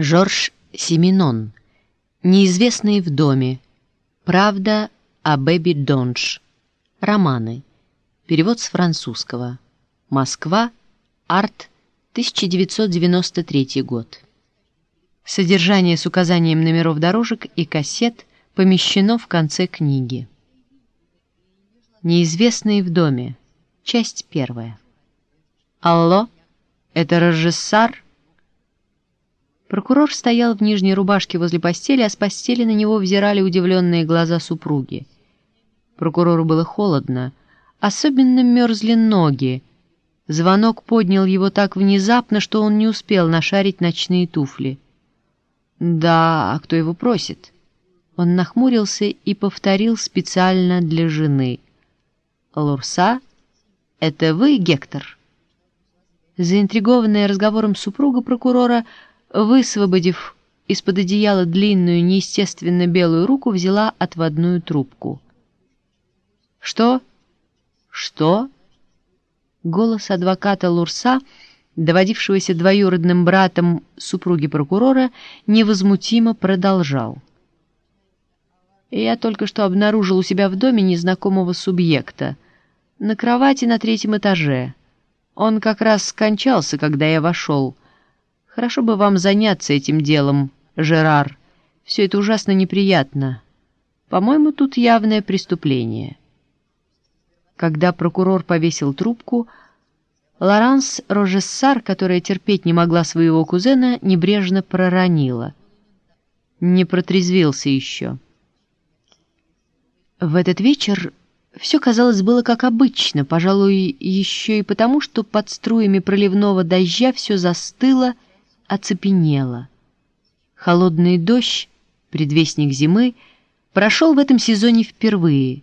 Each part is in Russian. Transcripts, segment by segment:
Жорж Семенон. Неизвестные в доме. Правда о Бэби Донж. Романы. Перевод с французского. Москва. Арт. 1993 год. Содержание с указанием номеров дорожек и кассет помещено в конце книги. Неизвестные в доме. Часть первая. Алло, это Рожессар? Прокурор стоял в нижней рубашке возле постели, а с постели на него взирали удивленные глаза супруги. Прокурору было холодно, особенно мерзли ноги. Звонок поднял его так внезапно, что он не успел нашарить ночные туфли. «Да, а кто его просит?» Он нахмурился и повторил специально для жены. «Лурса, это вы, Гектор?» Заинтригованная разговором супруга прокурора высвободив из-под одеяла длинную, неестественно белую руку, взяла отводную трубку. «Что? Что?» Голос адвоката Лурса, доводившегося двоюродным братом супруги прокурора, невозмутимо продолжал. «Я только что обнаружил у себя в доме незнакомого субъекта. На кровати на третьем этаже. Он как раз скончался, когда я вошел». Хорошо бы вам заняться этим делом, Жерар. Все это ужасно неприятно. По-моему, тут явное преступление. Когда прокурор повесил трубку, Лоранс Рожессар, которая терпеть не могла своего кузена, небрежно проронила. Не протрезвился еще. В этот вечер все, казалось, было как обычно, пожалуй, еще и потому, что под струями проливного дождя все застыло оцепенела. Холодный дождь, предвестник зимы, прошел в этом сезоне впервые,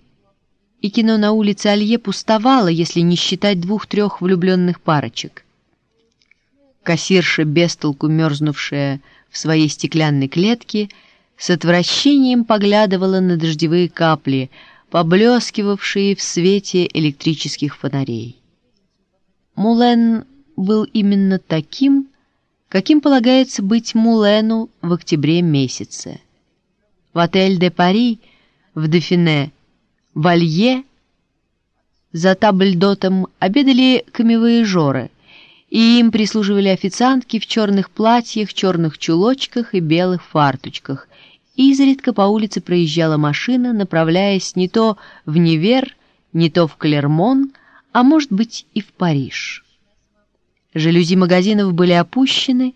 и кино на улице Алье пустовало, если не считать двух-трех влюбленных парочек. Кассирша, бестолку мерзнувшая в своей стеклянной клетке, с отвращением поглядывала на дождевые капли, поблескивавшие в свете электрических фонарей. Мулен был именно таким, каким полагается быть Мулену в октябре месяце. В отель де Пари, в Дефине, в Алье за табльдотом обедали камевые жоры, и им прислуживали официантки в черных платьях, черных чулочках и белых фарточках. Изредка по улице проезжала машина, направляясь не то в Невер, не то в Клермон, а может быть и в Париж. Жалюзи магазинов были опущены,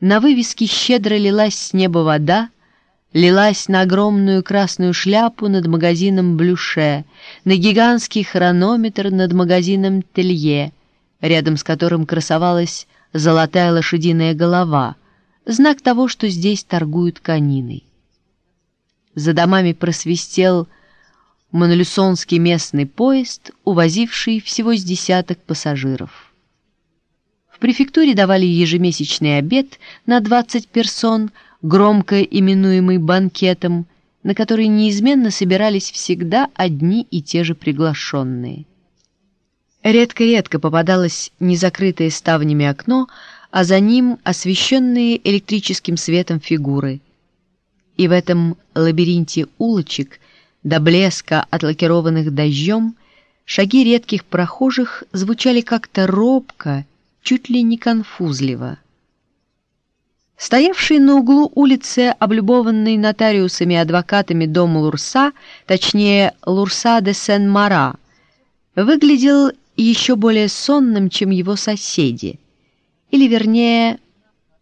на вывеске щедро лилась с неба вода, лилась на огромную красную шляпу над магазином Блюше, на гигантский хронометр над магазином Телье, рядом с которым красовалась золотая лошадиная голова, знак того, что здесь торгуют кониной. За домами просвистел монолюсонский местный поезд, увозивший всего с десяток пассажиров префектуре давали ежемесячный обед на 20 персон, громко именуемый банкетом, на который неизменно собирались всегда одни и те же приглашенные. Редко-редко попадалось незакрытое ставнями окно, а за ним освещенные электрическим светом фигуры. И в этом лабиринте улочек, до блеска отлакированных дождем, шаги редких прохожих звучали как-то робко чуть ли не конфузливо. Стоявший на углу улицы, облюбованный нотариусами и адвокатами дом Лурса, точнее Лурса де Сен-Мара, выглядел еще более сонным, чем его соседи, или, вернее,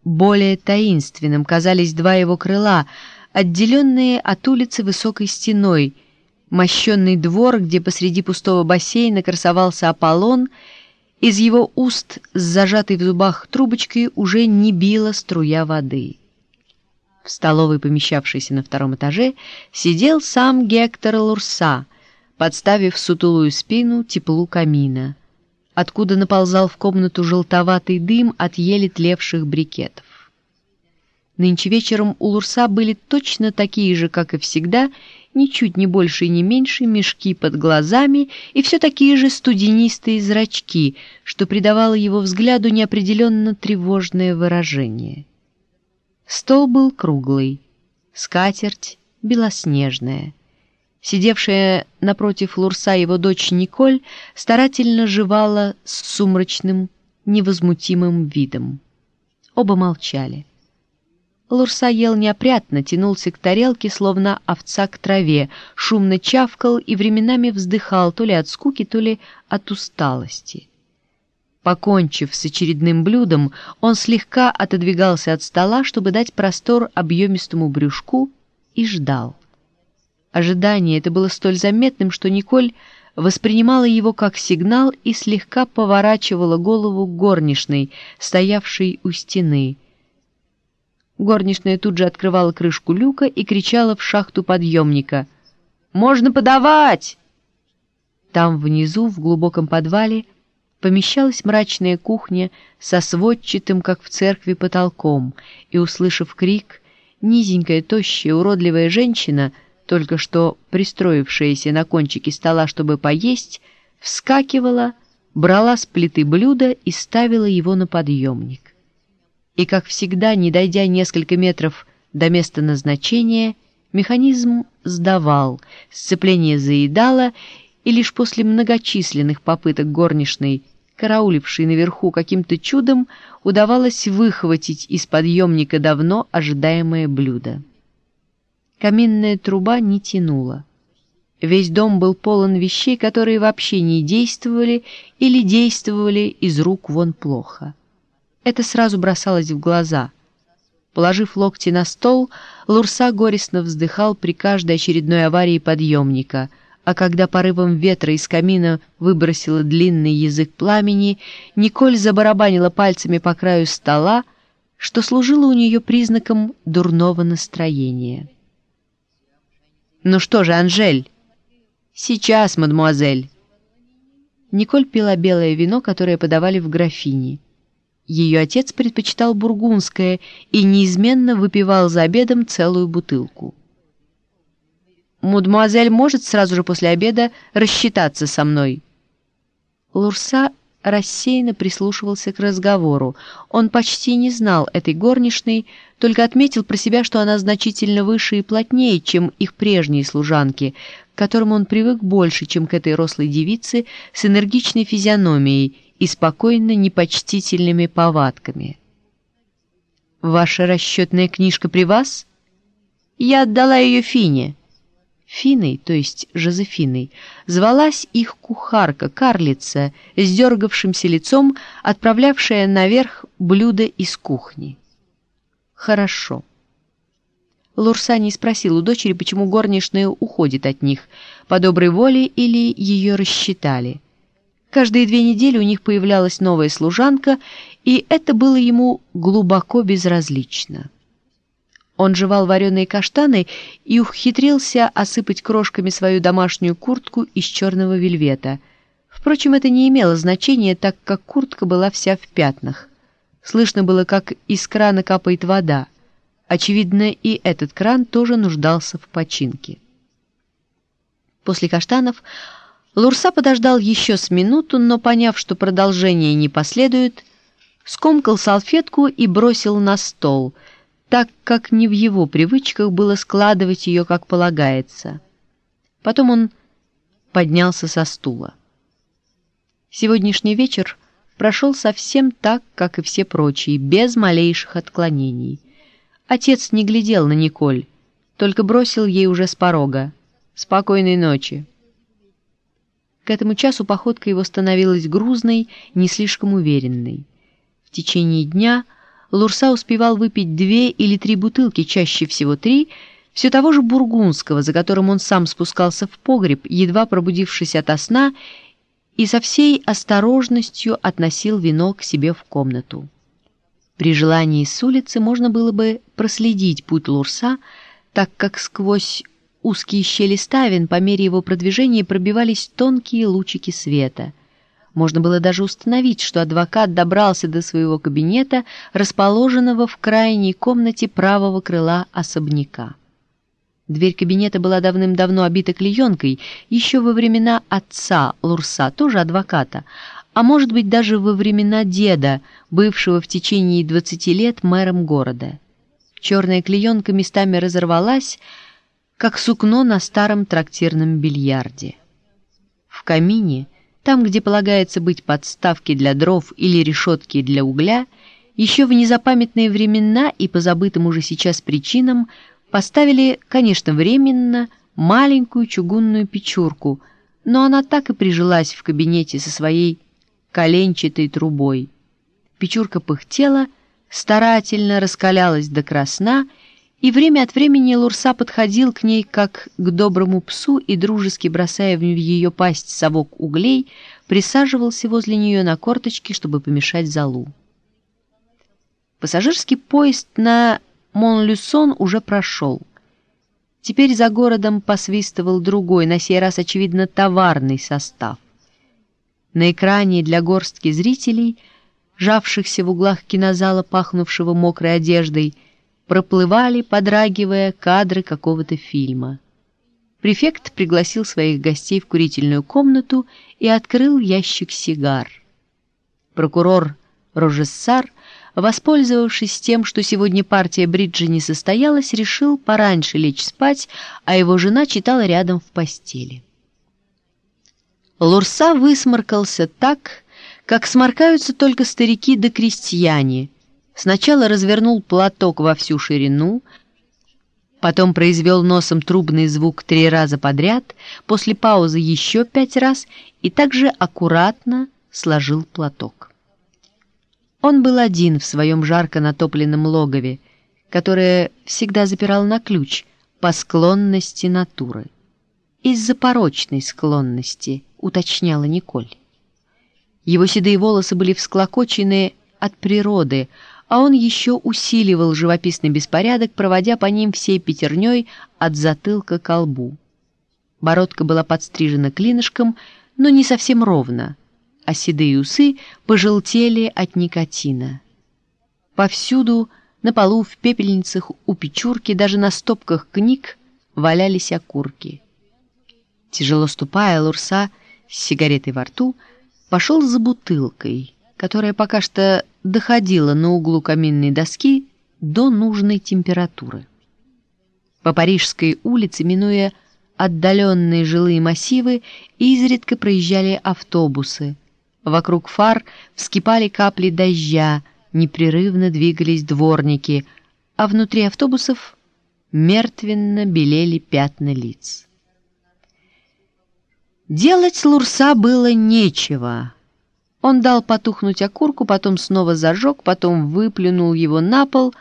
более таинственным казались два его крыла, отделенные от улицы высокой стеной, мощенный двор, где посреди пустого бассейна красовался Аполлон — из его уст с зажатой в зубах трубочкой уже не била струя воды. В столовой, помещавшейся на втором этаже, сидел сам Гектор Лурса, подставив сутулую спину теплу камина, откуда наползал в комнату желтоватый дым от еле тлевших брикетов. Нынче вечером у Лурса были точно такие же, как и всегда, ничуть не больше и не меньше мешки под глазами и все такие же студенистые зрачки, что придавало его взгляду неопределенно тревожное выражение. Стол был круглый, скатерть белоснежная. Сидевшая напротив Лурса его дочь Николь старательно жевала с сумрачным, невозмутимым видом. Оба молчали. Лурса ел неопрятно, тянулся к тарелке, словно овца к траве, шумно чавкал и временами вздыхал то ли от скуки, то ли от усталости. Покончив с очередным блюдом, он слегка отодвигался от стола, чтобы дать простор объемистому брюшку, и ждал. Ожидание это было столь заметным, что Николь воспринимала его как сигнал и слегка поворачивала голову горничной, стоявшей у стены — Горничная тут же открывала крышку люка и кричала в шахту подъемника. «Можно подавать!» Там внизу, в глубоком подвале, помещалась мрачная кухня со сводчатым, как в церкви, потолком, и, услышав крик, низенькая, тощая, уродливая женщина, только что пристроившаяся на кончике стола, чтобы поесть, вскакивала, брала с плиты блюдо и ставила его на подъемник и, как всегда, не дойдя несколько метров до места назначения, механизм сдавал, сцепление заедало, и лишь после многочисленных попыток горничной, караулившей наверху каким-то чудом, удавалось выхватить из подъемника давно ожидаемое блюдо. Каминная труба не тянула. Весь дом был полон вещей, которые вообще не действовали или действовали из рук вон плохо. Это сразу бросалось в глаза. Положив локти на стол, Лурса горестно вздыхал при каждой очередной аварии подъемника, а когда порывом ветра из камина выбросила длинный язык пламени, Николь забарабанила пальцами по краю стола, что служило у нее признаком дурного настроения. «Ну что же, Анжель?» «Сейчас, мадемуазель!» Николь пила белое вино, которое подавали в графине. Ее отец предпочитал бургундское и неизменно выпивал за обедом целую бутылку. «Мадемуазель может сразу же после обеда рассчитаться со мной?» Лурса рассеянно прислушивался к разговору. Он почти не знал этой горничной, только отметил про себя, что она значительно выше и плотнее, чем их прежние служанки, к которым он привык больше, чем к этой рослой девице с энергичной физиономией и спокойно непочтительными повадками. «Ваша расчетная книжка при вас?» «Я отдала ее Фине». Финой, то есть Жозефиной, звалась их кухарка, карлица, с дергавшимся лицом, отправлявшая наверх блюда из кухни. «Хорошо». Лурса не спросил у дочери, почему горничная уходит от них, по доброй воле или ее рассчитали. Каждые две недели у них появлялась новая служанка, и это было ему глубоко безразлично. Он жевал вареные каштаны и ухитрился осыпать крошками свою домашнюю куртку из черного вельвета. Впрочем, это не имело значения, так как куртка была вся в пятнах. Слышно было, как из крана капает вода. Очевидно, и этот кран тоже нуждался в починке. После каштанов Лурса подождал еще с минуту, но, поняв, что продолжение не последует, скомкал салфетку и бросил на стол, так как не в его привычках было складывать ее, как полагается. Потом он поднялся со стула. Сегодняшний вечер прошел совсем так, как и все прочие, без малейших отклонений. Отец не глядел на Николь, только бросил ей уже с порога. «Спокойной ночи!» К этому часу походка его становилась грузной, не слишком уверенной. В течение дня Лурса успевал выпить две или три бутылки, чаще всего три, все того же бургундского, за которым он сам спускался в погреб, едва пробудившись ото сна, и со всей осторожностью относил вино к себе в комнату. При желании с улицы можно было бы проследить путь Лурса, так как сквозь узкие щели ставен по мере его продвижения пробивались тонкие лучики света. Можно было даже установить, что адвокат добрался до своего кабинета, расположенного в крайней комнате правого крыла особняка. Дверь кабинета была давным-давно обита клеенкой, еще во времена отца Лурса, тоже адвоката, а может быть даже во времена деда, бывшего в течение 20 лет мэром города. Черная клеенка местами разорвалась, как сукно на старом трактирном бильярде. В камине, там, где полагается быть подставки для дров или решетки для угля, еще в незапамятные времена и по забытым уже сейчас причинам поставили, конечно, временно, маленькую чугунную печурку, но она так и прижилась в кабинете со своей коленчатой трубой. Печурка пыхтела, старательно раскалялась до красна, и время от времени Лурса подходил к ней как к доброму псу и, дружески бросая в ее пасть совок углей, присаживался возле нее на корточки, чтобы помешать залу. Пассажирский поезд на Монлюсон уже прошел. Теперь за городом посвистывал другой, на сей раз, очевидно, товарный состав. На экране для горстки зрителей, жавшихся в углах кинозала, пахнувшего мокрой одеждой, проплывали, подрагивая, кадры какого-то фильма. Префект пригласил своих гостей в курительную комнату и открыл ящик сигар. Прокурор Рожессар воспользовавшись тем, что сегодня партия бриджа не состоялась, решил пораньше лечь спать, а его жена читала рядом в постели. Лурса высморкался так, как сморкаются только старики да крестьяне. Сначала развернул платок во всю ширину, потом произвел носом трубный звук три раза подряд, после паузы еще пять раз и также аккуратно сложил платок. Он был один в своем жарко натопленном логове, которое всегда запирал на ключ по склонности натуры. Из-за порочной склонности, уточняла Николь. Его седые волосы были всклокочены от природы, а он еще усиливал живописный беспорядок, проводя по ним всей пятерней от затылка к лбу. Бородка была подстрижена клинышком, но не совсем ровно — а седые усы пожелтели от никотина. Повсюду, на полу, в пепельницах, у печурки, даже на стопках книг валялись окурки. Тяжело ступая, Лурса с сигаретой во рту пошел за бутылкой, которая пока что доходила на углу каминной доски до нужной температуры. По Парижской улице, минуя отдаленные жилые массивы, изредка проезжали автобусы — Вокруг фар вскипали капли дождя, непрерывно двигались дворники, а внутри автобусов мертвенно белели пятна лиц. Делать Лурса было нечего. Он дал потухнуть окурку, потом снова зажег, потом выплюнул его на пол,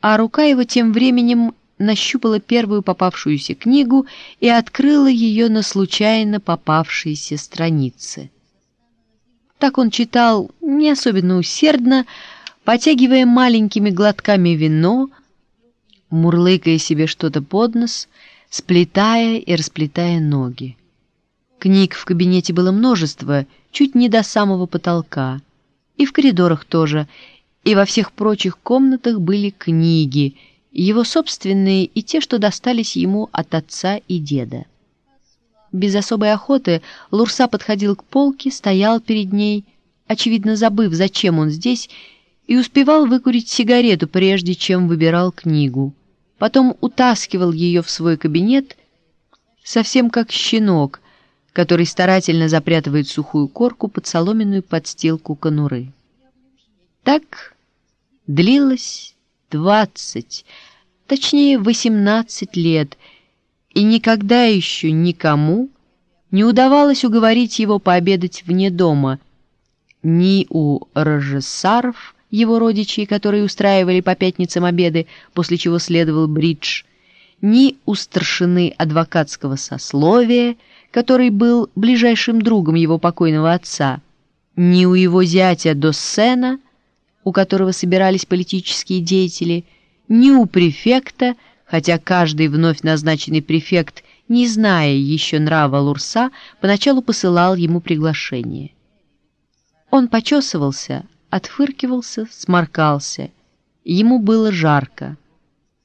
а рука его тем временем нащупала первую попавшуюся книгу и открыла ее на случайно попавшиеся страницы. Так он читал не особенно усердно, потягивая маленькими глотками вино, мурлыкая себе что-то под нос, сплетая и расплетая ноги. Книг в кабинете было множество, чуть не до самого потолка. И в коридорах тоже, и во всех прочих комнатах были книги, его собственные и те, что достались ему от отца и деда. Без особой охоты Лурса подходил к полке, стоял перед ней, очевидно забыв, зачем он здесь, и успевал выкурить сигарету, прежде чем выбирал книгу. Потом утаскивал ее в свой кабинет, совсем как щенок, который старательно запрятывает сухую корку под соломенную подстилку конуры. Так длилось двадцать, точнее восемнадцать лет — и никогда еще никому не удавалось уговорить его пообедать вне дома, ни у Рожесаров, его родичей, которые устраивали по пятницам обеды, после чего следовал бридж, ни у старшины адвокатского сословия, который был ближайшим другом его покойного отца, ни у его зятя Доссена, у которого собирались политические деятели, ни у префекта, хотя каждый вновь назначенный префект, не зная еще нрава Лурса, поначалу посылал ему приглашение. Он почесывался, отфыркивался, сморкался. Ему было жарко.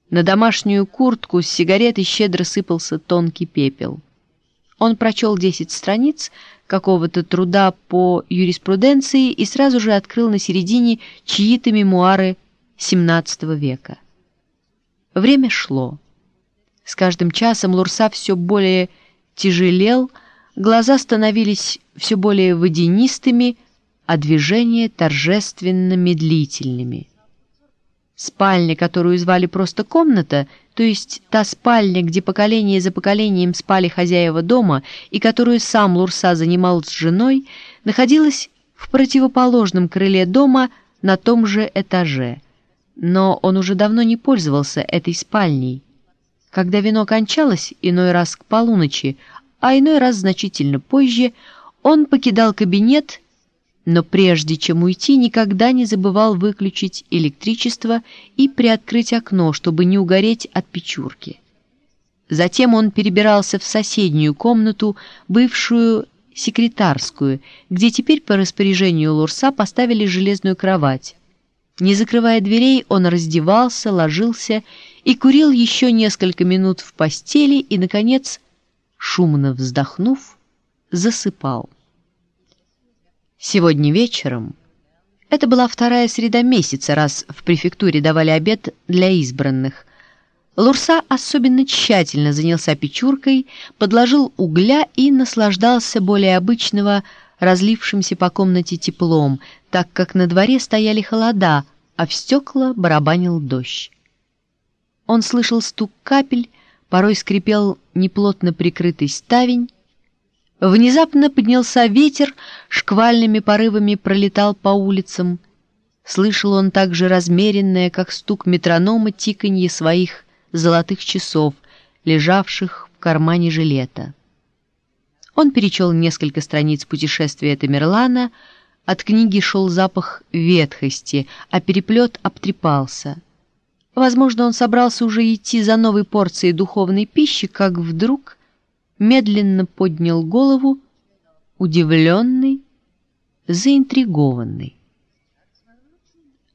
На домашнюю куртку с сигаретой щедро сыпался тонкий пепел. Он прочел десять страниц какого-то труда по юриспруденции и сразу же открыл на середине чьи-то мемуары XVII века. Время шло. С каждым часом Лурса все более тяжелел, глаза становились все более водянистыми, а движения торжественно-медлительными. Спальня, которую звали просто комната, то есть та спальня, где поколение за поколением спали хозяева дома и которую сам Лурса занимал с женой, находилась в противоположном крыле дома на том же этаже. Но он уже давно не пользовался этой спальней. Когда вино кончалось, иной раз к полуночи, а иной раз значительно позже, он покидал кабинет но прежде чем уйти, никогда не забывал выключить электричество и приоткрыть окно, чтобы не угореть от печурки. Затем он перебирался в соседнюю комнату, бывшую секретарскую, где теперь по распоряжению Лурса поставили железную кровать. Не закрывая дверей, он раздевался, ложился и курил еще несколько минут в постели и, наконец, шумно вздохнув, засыпал. Сегодня вечером, это была вторая среда месяца, раз в префектуре давали обед для избранных, Лурса особенно тщательно занялся печуркой, подложил угля и наслаждался более обычного разлившимся по комнате теплом, так как на дворе стояли холода, а в стекла барабанил дождь. Он слышал стук капель, порой скрипел неплотно прикрытый ставень, Внезапно поднялся ветер, шквальными порывами пролетал по улицам. Слышал он также размеренное, как стук метронома, тиканье своих золотых часов, лежавших в кармане жилета. Он перечел несколько страниц путешествия Тамерлана, от книги шел запах ветхости, а переплет обтрепался. Возможно, он собрался уже идти за новой порцией духовной пищи, как вдруг медленно поднял голову, удивленный, заинтригованный.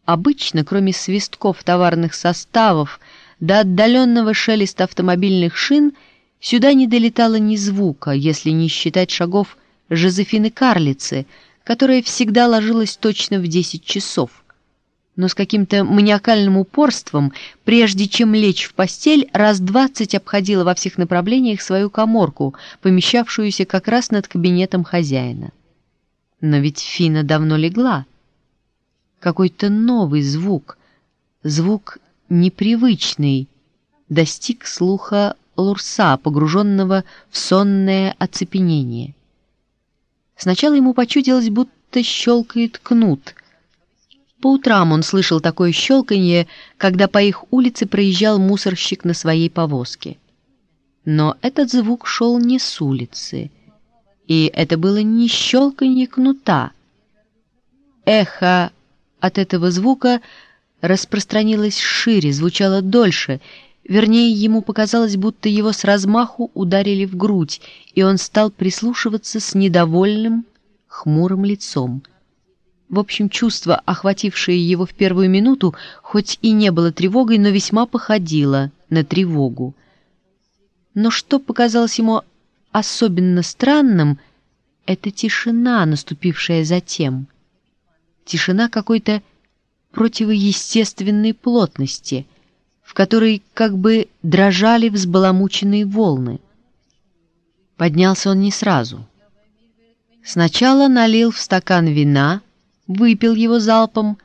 Обычно, кроме свистков товарных составов до отдаленного шелеста автомобильных шин, сюда не долетало ни звука, если не считать шагов Жозефины Карлицы, которая всегда ложилась точно в десять часов но с каким-то маниакальным упорством, прежде чем лечь в постель, раз двадцать обходила во всех направлениях свою коморку, помещавшуюся как раз над кабинетом хозяина. Но ведь Фина давно легла. Какой-то новый звук, звук непривычный, достиг слуха Лурса, погруженного в сонное оцепенение. Сначала ему почудилось, будто щелкает кнут — по утрам он слышал такое щелканье, когда по их улице проезжал мусорщик на своей повозке. Но этот звук шел не с улицы, и это было не щелканье кнута. Эхо от этого звука распространилось шире, звучало дольше, вернее, ему показалось, будто его с размаху ударили в грудь, и он стал прислушиваться с недовольным, хмурым лицом. В общем, чувство, охватившее его в первую минуту, хоть и не было тревогой, но весьма походило на тревогу. Но что показалось ему особенно странным, это тишина, наступившая затем. Тишина какой-то противоестественной плотности, в которой как бы дрожали взбаламученные волны. Поднялся он не сразу. Сначала налил в стакан вина, выпил его залпом,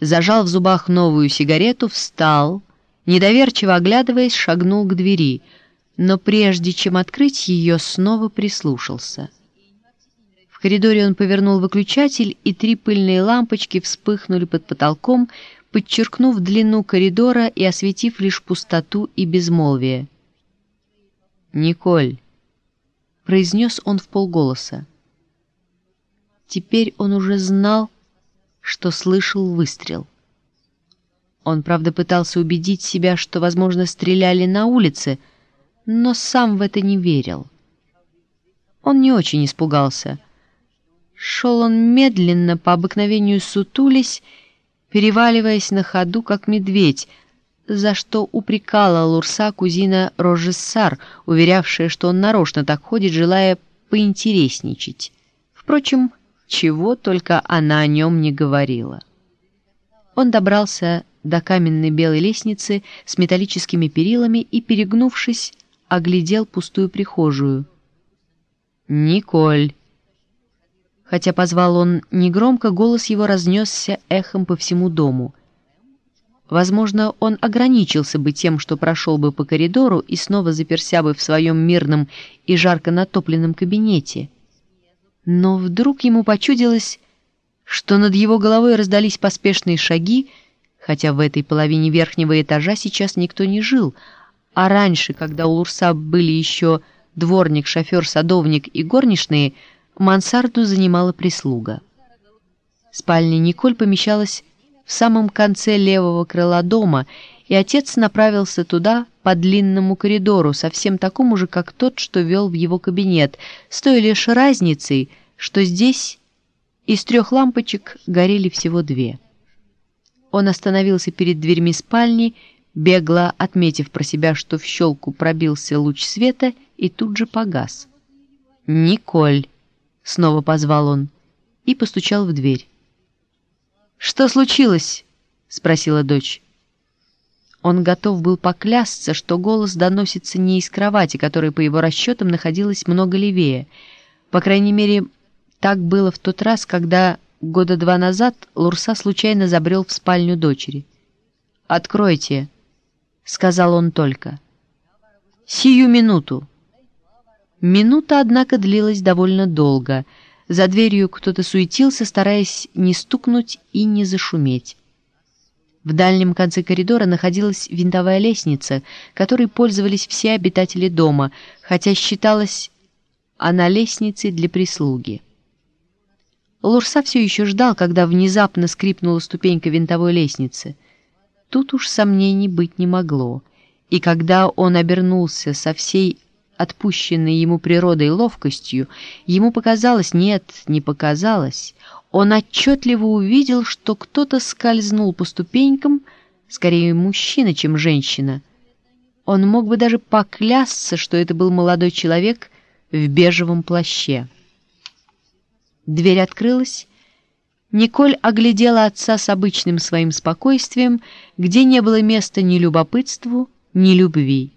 зажал в зубах новую сигарету, встал, недоверчиво оглядываясь, шагнул к двери, но прежде чем открыть ее, снова прислушался. В коридоре он повернул выключатель, и три пыльные лампочки вспыхнули под потолком, подчеркнув длину коридора и осветив лишь пустоту и безмолвие. «Николь», — произнес он в полголоса, — Теперь он уже знал, что слышал выстрел. Он, правда, пытался убедить себя, что, возможно, стреляли на улице, но сам в это не верил. Он не очень испугался. Шел он медленно, по обыкновению сутулись, переваливаясь на ходу, как медведь, за что упрекала Лурса кузина Рожессар, уверявшая, что он нарочно так ходит, желая поинтересничать. Впрочем, чего только она о нем не говорила. Он добрался до каменной белой лестницы с металлическими перилами и, перегнувшись, оглядел пустую прихожую. «Николь!» Хотя позвал он негромко, голос его разнесся эхом по всему дому. Возможно, он ограничился бы тем, что прошел бы по коридору и снова заперся бы в своем мирном и жарко натопленном кабинете. Но вдруг ему почудилось, что над его головой раздались поспешные шаги, хотя в этой половине верхнего этажа сейчас никто не жил, а раньше, когда у Лурса были еще дворник, шофер, садовник и горничные, мансарду занимала прислуга. Спальня Николь помещалась в самом конце левого крыла дома, и отец направился туда по длинному коридору, совсем такому же, как тот, что вел в его кабинет, с той лишь разницей, что здесь из трех лампочек горели всего две. Он остановился перед дверьми спальни, бегло отметив про себя, что в щелку пробился луч света и тут же погас. «Николь!» — снова позвал он и постучал в дверь. «Что случилось?» — спросила дочь. Он готов был поклясться, что голос доносится не из кровати, которая, по его расчетам, находилась много левее. По крайней мере, так было в тот раз, когда года два назад Лурса случайно забрел в спальню дочери. «Откройте», — сказал он только. «Сию минуту». Минута, однако, длилась довольно долго — за дверью кто-то суетился, стараясь не стукнуть и не зашуметь. В дальнем конце коридора находилась винтовая лестница, которой пользовались все обитатели дома, хотя считалась она лестницей для прислуги. Лурса все еще ждал, когда внезапно скрипнула ступенька винтовой лестницы. Тут уж сомнений быть не могло, и когда он обернулся со всей отпущенной ему природой ловкостью, ему показалось, нет, не показалось, он отчетливо увидел, что кто-то скользнул по ступенькам, скорее мужчина, чем женщина. Он мог бы даже поклясться, что это был молодой человек в бежевом плаще. Дверь открылась. Николь оглядела отца с обычным своим спокойствием, где не было места ни любопытству, ни любви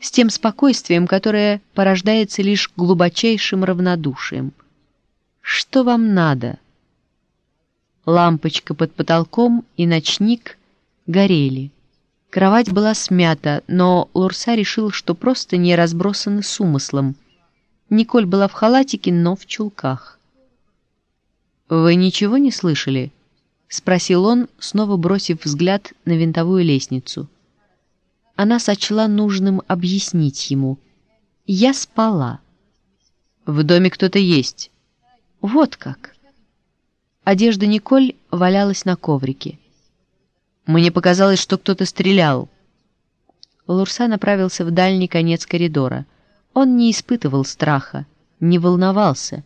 с тем спокойствием, которое порождается лишь глубочайшим равнодушием. «Что вам надо?» Лампочка под потолком и ночник горели. Кровать была смята, но Лурса решил, что просто не разбросаны с умыслом. Николь была в халатике, но в чулках. «Вы ничего не слышали?» — спросил он, снова бросив взгляд на винтовую лестницу она сочла нужным объяснить ему. «Я спала». «В доме кто-то есть». «Вот как». Одежда Николь валялась на коврике. «Мне показалось, что кто-то стрелял». Лурса направился в дальний конец коридора. Он не испытывал страха, не волновался.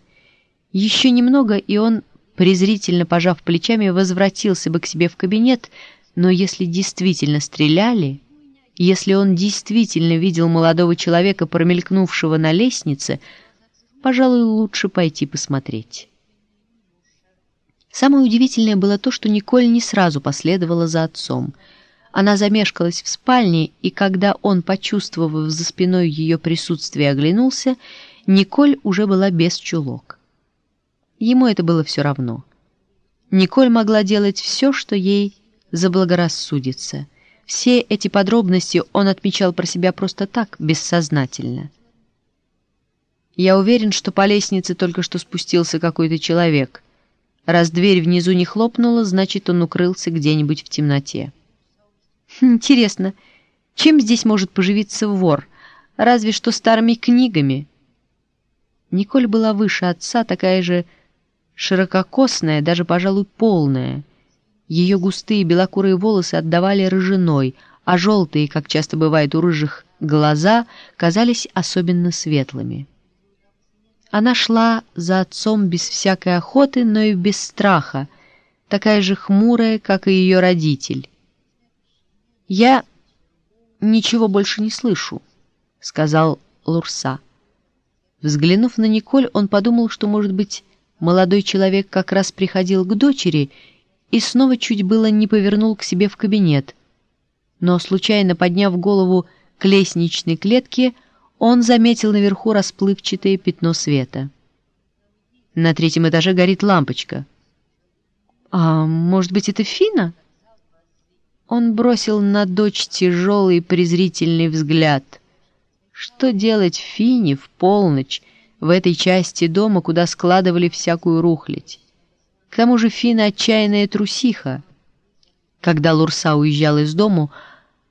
Еще немного, и он, презрительно пожав плечами, возвратился бы к себе в кабинет, но если действительно стреляли, если он действительно видел молодого человека, промелькнувшего на лестнице, пожалуй, лучше пойти посмотреть. Самое удивительное было то, что Николь не сразу последовала за отцом. Она замешкалась в спальне, и когда он, почувствовав за спиной ее присутствие, оглянулся, Николь уже была без чулок. Ему это было все равно. Николь могла делать все, что ей заблагорассудится — все эти подробности он отмечал про себя просто так, бессознательно. Я уверен, что по лестнице только что спустился какой-то человек. Раз дверь внизу не хлопнула, значит, он укрылся где-нибудь в темноте. Интересно, чем здесь может поживиться вор? Разве что старыми книгами. Николь была выше отца, такая же ширококосная, даже, пожалуй, полная — ее густые белокурые волосы отдавали рыжиной, а желтые, как часто бывает у рыжих, глаза казались особенно светлыми. Она шла за отцом без всякой охоты, но и без страха, такая же хмурая, как и ее родитель. «Я ничего больше не слышу», — сказал Лурса. Взглянув на Николь, он подумал, что, может быть, молодой человек как раз приходил к дочери и снова чуть было не повернул к себе в кабинет. Но, случайно подняв голову к лестничной клетке, он заметил наверху расплывчатое пятно света. На третьем этаже горит лампочка. «А может быть, это Фина?» Он бросил на дочь тяжелый презрительный взгляд. Что делать Фине в полночь в этой части дома, куда складывали всякую рухлядь? К тому же Фина отчаянная трусиха. Когда Лурса уезжал из дому,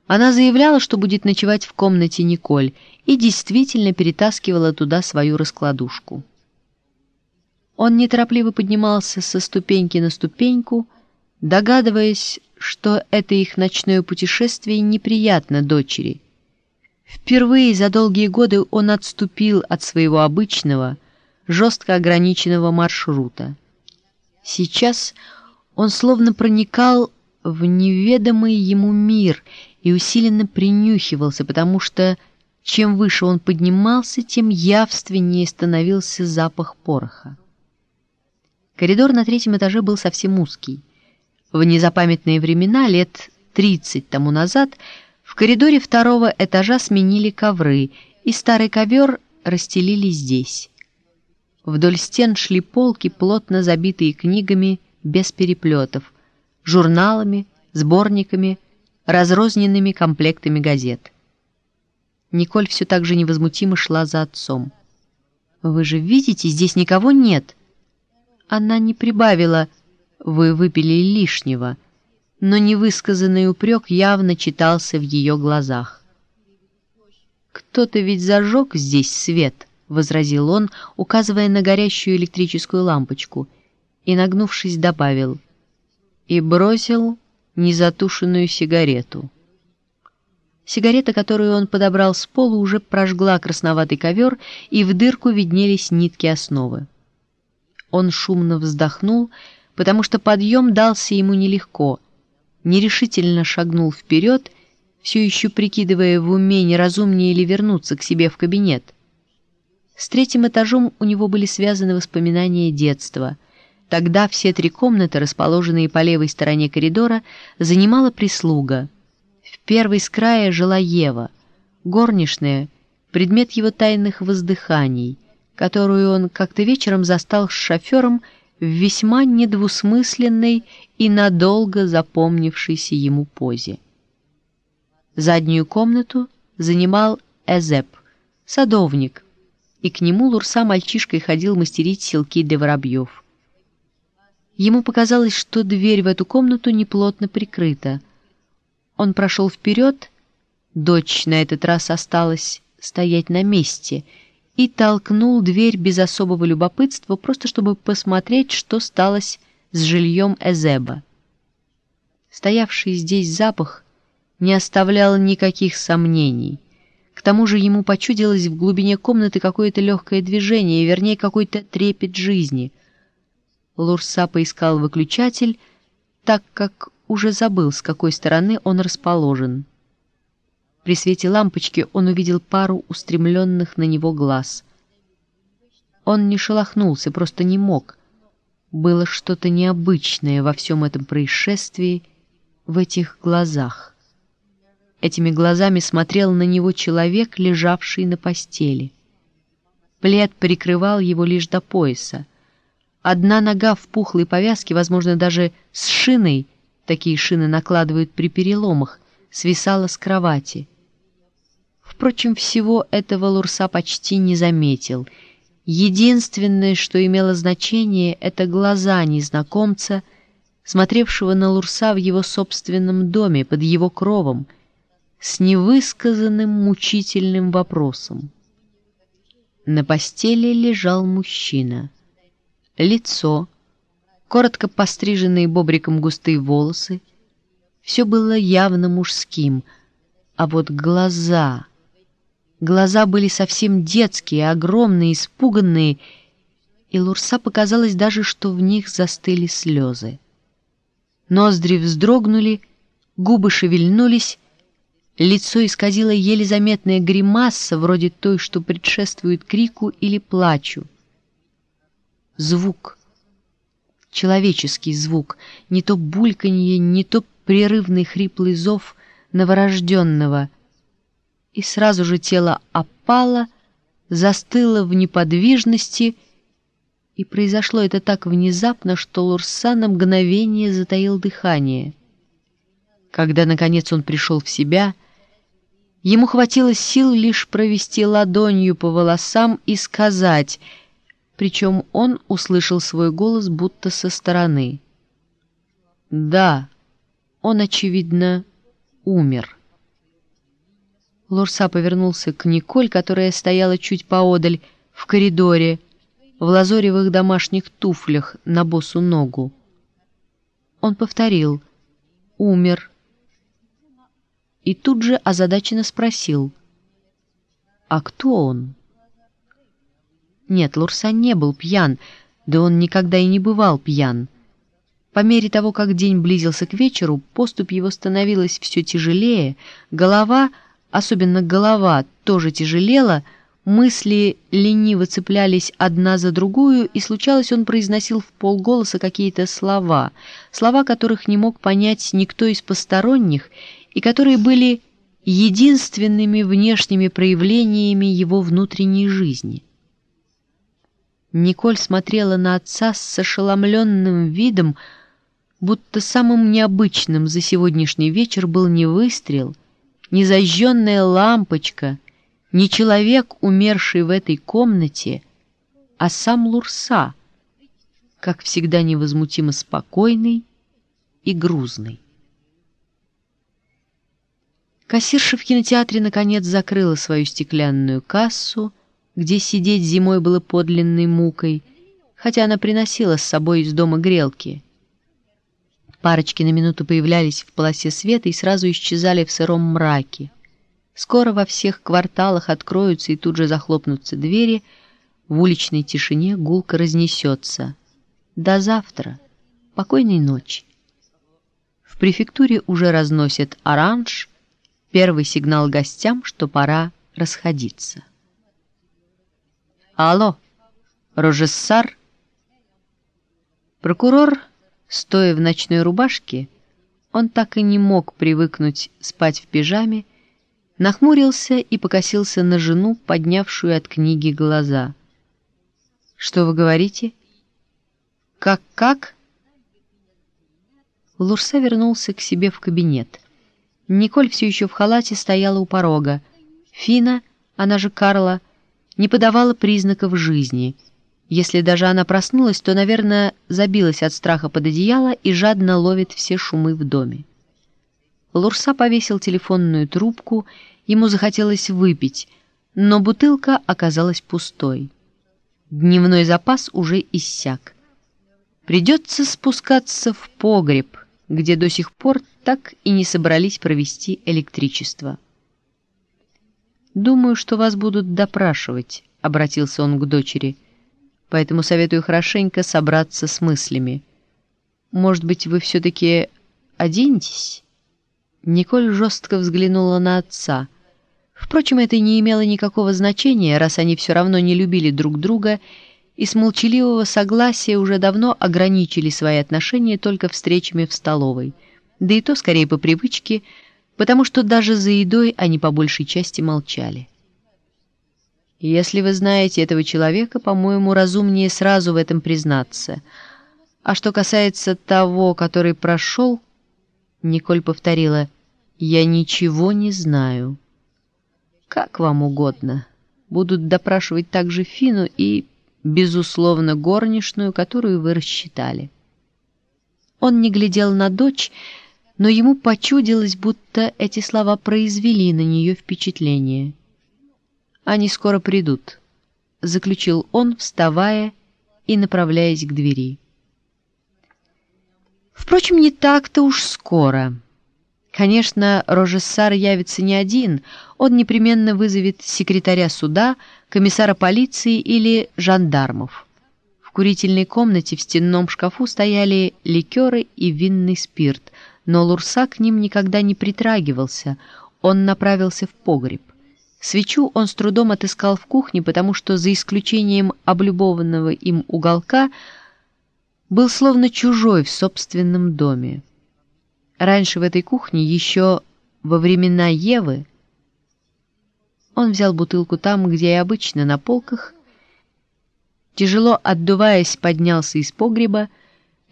она заявляла, что будет ночевать в комнате Николь, и действительно перетаскивала туда свою раскладушку. Он неторопливо поднимался со ступеньки на ступеньку, догадываясь, что это их ночное путешествие неприятно дочери. Впервые за долгие годы он отступил от своего обычного, жестко ограниченного маршрута. Сейчас он словно проникал в неведомый ему мир и усиленно принюхивался, потому что чем выше он поднимался, тем явственнее становился запах пороха. Коридор на третьем этаже был совсем узкий. В незапамятные времена, лет 30 тому назад, в коридоре второго этажа сменили ковры, и старый ковер расстелили здесь. Вдоль стен шли полки, плотно забитые книгами без переплетов, журналами, сборниками, разрозненными комплектами газет. Николь все так же невозмутимо шла за отцом. «Вы же видите, здесь никого нет!» Она не прибавила вы выпили лишнего, но невысказанный упрек явно читался в ее глазах. «Кто-то ведь зажег здесь свет», — возразил он, указывая на горящую электрическую лампочку, и, нагнувшись, добавил, «и бросил незатушенную сигарету». Сигарета, которую он подобрал с пола, уже прожгла красноватый ковер, и в дырку виднелись нитки основы. Он шумно вздохнул, потому что подъем дался ему нелегко. Нерешительно шагнул вперед, все еще прикидывая в уме, неразумнее ли вернуться к себе в кабинет. С третьим этажом у него были связаны воспоминания детства. Тогда все три комнаты, расположенные по левой стороне коридора, занимала прислуга. В первой с края жила Ева, горничная, предмет его тайных воздыханий, которую он как-то вечером застал с шофером в весьма недвусмысленной и надолго запомнившейся ему позе. Заднюю комнату занимал Эзеп, садовник, и к нему Лурса мальчишкой ходил мастерить селки для воробьев. Ему показалось, что дверь в эту комнату неплотно прикрыта. Он прошел вперед, дочь на этот раз осталась стоять на месте — и толкнул дверь без особого любопытства, просто чтобы посмотреть, что сталось с жильем Эзеба. Стоявший здесь запах не оставлял никаких сомнений. К тому же ему почудилось в глубине комнаты какое-то легкое движение, вернее, какой-то трепет жизни. Лурса поискал выключатель, так как уже забыл, с какой стороны он расположен. При свете лампочки он увидел пару устремленных на него глаз. Он не шелохнулся, просто не мог. Было что-то необычное во всем этом происшествии, в этих глазах. Этими глазами смотрел на него человек, лежавший на постели. Плед прикрывал его лишь до пояса. Одна нога в пухлой повязке, возможно, даже с шиной, такие шины накладывают при переломах, свисала с кровати — Впрочем, всего этого Лурса почти не заметил. Единственное, что имело значение, это глаза незнакомца, смотревшего на Лурса в его собственном доме, под его кровом, с невысказанным мучительным вопросом. На постели лежал мужчина. Лицо, коротко постриженные бобриком густые волосы, все было явно мужским, а вот глаза... Глаза были совсем детские, огромные, испуганные, и Лурса показалось даже, что в них застыли слезы. Ноздри вздрогнули, губы шевельнулись, лицо исказило еле заметная гримаса, вроде той, что предшествует крику или плачу. Звук. человеческий звук, не то бульканье, не то прерывный хриплый зов новорожденного. И сразу же тело опало, застыло в неподвижности, и произошло это так внезапно, что Лурса на мгновение затаил дыхание. Когда, наконец, он пришел в себя, ему хватило сил лишь провести ладонью по волосам и сказать, причем он услышал свой голос будто со стороны. «Да, он, очевидно, умер». Лурса повернулся к Николь, которая стояла чуть поодаль, в коридоре, в лазоревых домашних туфлях на босу ногу. Он повторил «Умер» и тут же озадаченно спросил «А кто он?» Нет, Лурсан не был пьян, да он никогда и не бывал пьян. По мере того, как день близился к вечеру, поступь его становилась все тяжелее, голова, особенно голова, тоже тяжелела, мысли лениво цеплялись одна за другую, и случалось, он произносил в полголоса какие-то слова, слова которых не мог понять никто из посторонних, и которые были единственными внешними проявлениями его внутренней жизни. Николь смотрела на отца с ошеломленным видом, будто самым необычным за сегодняшний вечер был не выстрел, не зажженная лампочка, не человек, умерший в этой комнате, а сам Лурса, как всегда невозмутимо спокойный и грузный. Кассирша в кинотеатре наконец закрыла свою стеклянную кассу, где сидеть зимой было подлинной мукой, хотя она приносила с собой из дома грелки. Парочки на минуту появлялись в полосе света и сразу исчезали в сыром мраке. Скоро во всех кварталах откроются и тут же захлопнутся двери, в уличной тишине гулко разнесется. До завтра. Покойной ночи. В префектуре уже разносят оранж, первый сигнал гостям, что пора расходиться. «Алло, Рожессар?» Прокурор, стоя в ночной рубашке, он так и не мог привыкнуть спать в пижаме, нахмурился и покосился на жену, поднявшую от книги глаза. «Что вы говорите?» «Как-как?» Лурса вернулся к себе в кабинет. Николь все еще в халате стояла у порога. Фина, она же Карла, — не подавала признаков жизни. Если даже она проснулась, то, наверное, забилась от страха под одеяло и жадно ловит все шумы в доме. Лурса повесил телефонную трубку, ему захотелось выпить, но бутылка оказалась пустой. Дневной запас уже иссяк. Придется спускаться в погреб, где до сих пор так и не собрались провести электричество. «Думаю, что вас будут допрашивать», — обратился он к дочери. «Поэтому советую хорошенько собраться с мыслями. Может быть, вы все-таки оденетесь?» Николь жестко взглянула на отца. Впрочем, это не имело никакого значения, раз они все равно не любили друг друга и с молчаливого согласия уже давно ограничили свои отношения только встречами в столовой. Да и то, скорее по привычке, потому что даже за едой они по большей части молчали. Если вы знаете этого человека, по-моему, разумнее сразу в этом признаться. А что касается того, который прошел, Николь повторила, я ничего не знаю. Как вам угодно. Будут допрашивать также Фину и, безусловно, горничную, которую вы рассчитали. Он не глядел на дочь, но ему почудилось, будто эти слова произвели на нее впечатление. «Они скоро придут», — заключил он, вставая и направляясь к двери. Впрочем, не так-то уж скоро. Конечно, Рожессар явится не один, он непременно вызовет секретаря суда, комиссара полиции или жандармов. В курительной комнате в стенном шкафу стояли ликеры и винный спирт — но Лурса к ним никогда не притрагивался, он направился в погреб. Свечу он с трудом отыскал в кухне, потому что, за исключением облюбованного им уголка, был словно чужой в собственном доме. Раньше в этой кухне, еще во времена Евы, он взял бутылку там, где и обычно, на полках, тяжело отдуваясь, поднялся из погреба,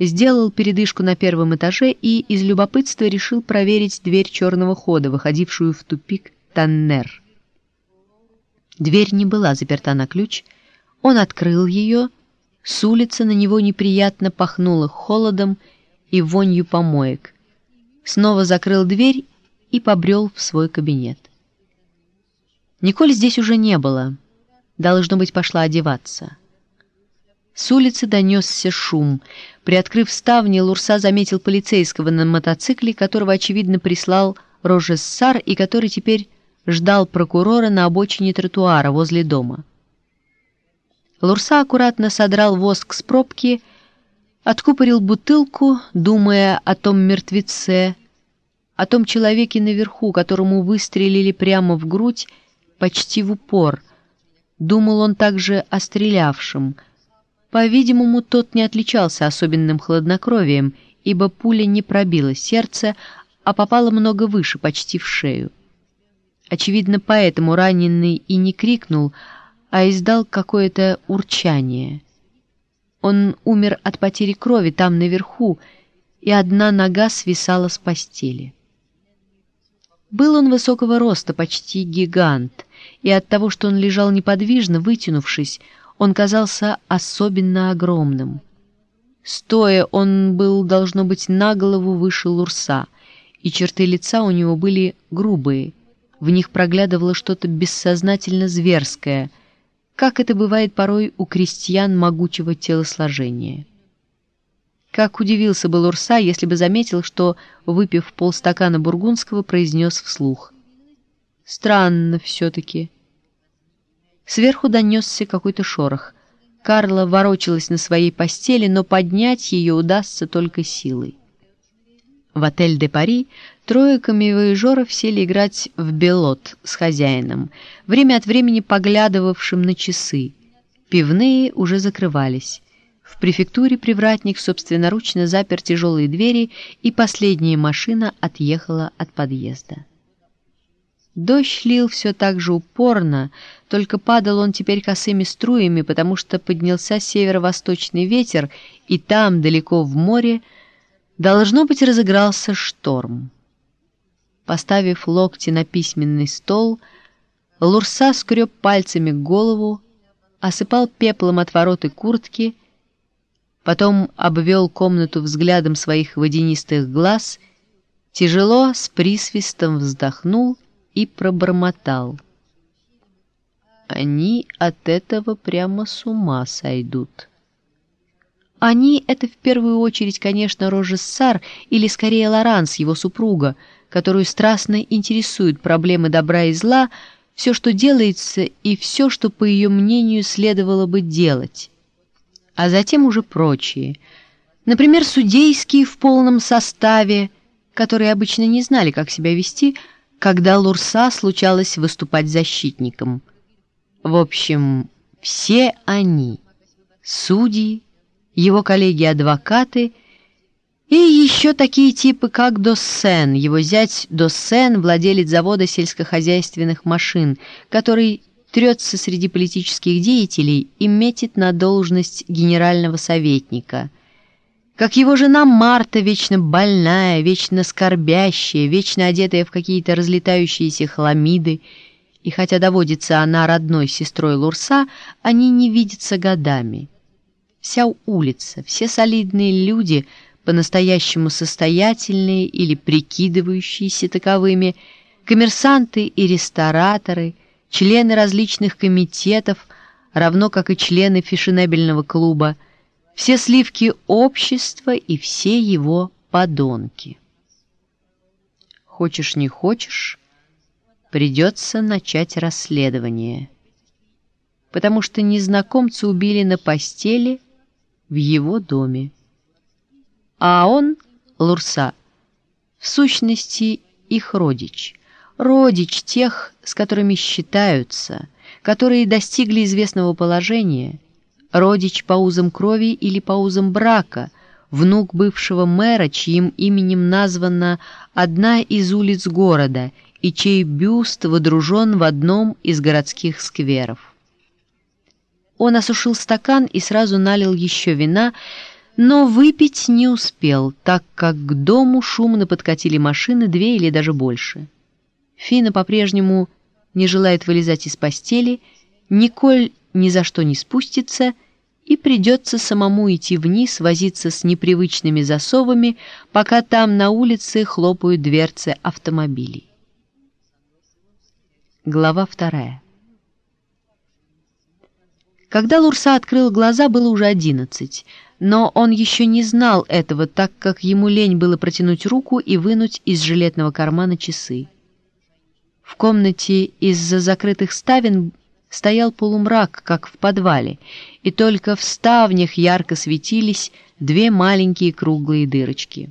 сделал передышку на первом этаже и из любопытства решил проверить дверь черного хода, выходившую в тупик Таннер. Дверь не была заперта на ключ, он открыл ее, с улицы на него неприятно пахнуло холодом и вонью помоек. Снова закрыл дверь и побрел в свой кабинет. Николь здесь уже не было. Должно быть, пошла одеваться. С улицы донесся шум. Приоткрыв ставни, Лурса заметил полицейского на мотоцикле, которого, очевидно, прислал Рожессар и который теперь ждал прокурора на обочине тротуара возле дома. Лурса аккуратно содрал воск с пробки, откупорил бутылку, думая о том мертвеце, о том человеке наверху, которому выстрелили прямо в грудь, почти в упор. Думал он также о стрелявшем. По-видимому, тот не отличался особенным хладнокровием, ибо пуля не пробила сердце, а попала много выше, почти в шею. Очевидно, поэтому раненый и не крикнул, а издал какое-то урчание. Он умер от потери крови там наверху, и одна нога свисала с постели. Был он высокого роста, почти гигант, и от того, что он лежал неподвижно, вытянувшись, он казался особенно огромным. Стоя, он был, должно быть, на голову выше Лурса, и черты лица у него были грубые, в них проглядывало что-то бессознательно зверское — как это бывает порой у крестьян могучего телосложения. Как удивился бы Лурса, если бы заметил, что, выпив полстакана бургундского, произнес вслух. «Странно все-таки». Сверху донесся какой-то шорох. Карла ворочалась на своей постели, но поднять ее удастся только силой. В отель «Де Пари» трое камевоежеров сели играть в белот с хозяином, время от времени поглядывавшим на часы. Пивные уже закрывались. В префектуре привратник собственноручно запер тяжелые двери, и последняя машина отъехала от подъезда. Дождь лил все так же упорно, только падал он теперь косыми струями, потому что поднялся северо-восточный ветер, и там, далеко в море, Должно быть, разыгрался шторм. Поставив локти на письменный стол, Лурса скреб пальцами голову, осыпал пеплом от ворот и куртки, потом обвел комнату взглядом своих водянистых глаз, тяжело с присвистом вздохнул и пробормотал. Они от этого прямо с ума сойдут. Они — это в первую очередь, конечно, Рожессар или скорее Лоранс, его супруга, которую страстно интересуют проблемы добра и зла, все, что делается, и все, что, по ее мнению, следовало бы делать. А затем уже прочие. Например, судейские в полном составе, которые обычно не знали, как себя вести, когда Лурса случалось выступать защитником. В общем, все они — судьи, его коллеги-адвокаты и еще такие типы, как Доссен, его зять Доссен, владелец завода сельскохозяйственных машин, который трется среди политических деятелей и метит на должность генерального советника. Как его жена Марта, вечно больная, вечно скорбящая, вечно одетая в какие-то разлетающиеся хламиды, и хотя доводится она родной сестрой Лурса, они не видятся годами. Вся улица, все солидные люди, по-настоящему состоятельные или прикидывающиеся таковыми, коммерсанты и рестораторы, члены различных комитетов, равно как и члены фешенебельного клуба, все сливки общества и все его подонки. Хочешь не хочешь, придется начать расследование, потому что незнакомца убили на постели – в его доме. А он, Лурса, в сущности их родич, родич тех, с которыми считаются, которые достигли известного положения, родич по узам крови или по узам брака, внук бывшего мэра, чьим именем названа одна из улиц города и чей бюст водружен в одном из городских скверов. Он осушил стакан и сразу налил еще вина, но выпить не успел, так как к дому шумно подкатили машины, две или даже больше. Фина по-прежнему не желает вылезать из постели, Николь ни за что не спустится, и придется самому идти вниз, возиться с непривычными засовами, пока там на улице хлопают дверцы автомобилей. Глава вторая. Когда Лурса открыл глаза, было уже одиннадцать, но он еще не знал этого, так как ему лень было протянуть руку и вынуть из жилетного кармана часы. В комнате из-за закрытых ставен стоял полумрак, как в подвале, и только в ставнях ярко светились две маленькие круглые дырочки.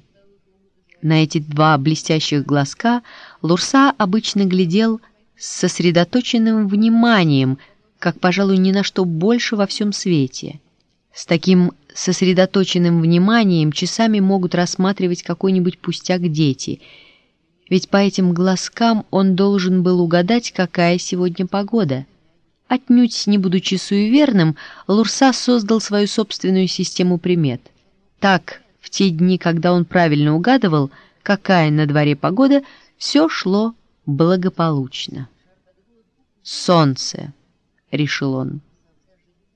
На эти два блестящих глазка Лурса обычно глядел с сосредоточенным вниманием, как, пожалуй, ни на что больше во всем свете. С таким сосредоточенным вниманием часами могут рассматривать какой-нибудь пустяк дети, ведь по этим глазкам он должен был угадать, какая сегодня погода. Отнюдь не будучи суеверным, Лурса создал свою собственную систему примет. Так, в те дни, когда он правильно угадывал, какая на дворе погода, все шло благополучно. «Солнце», — решил он.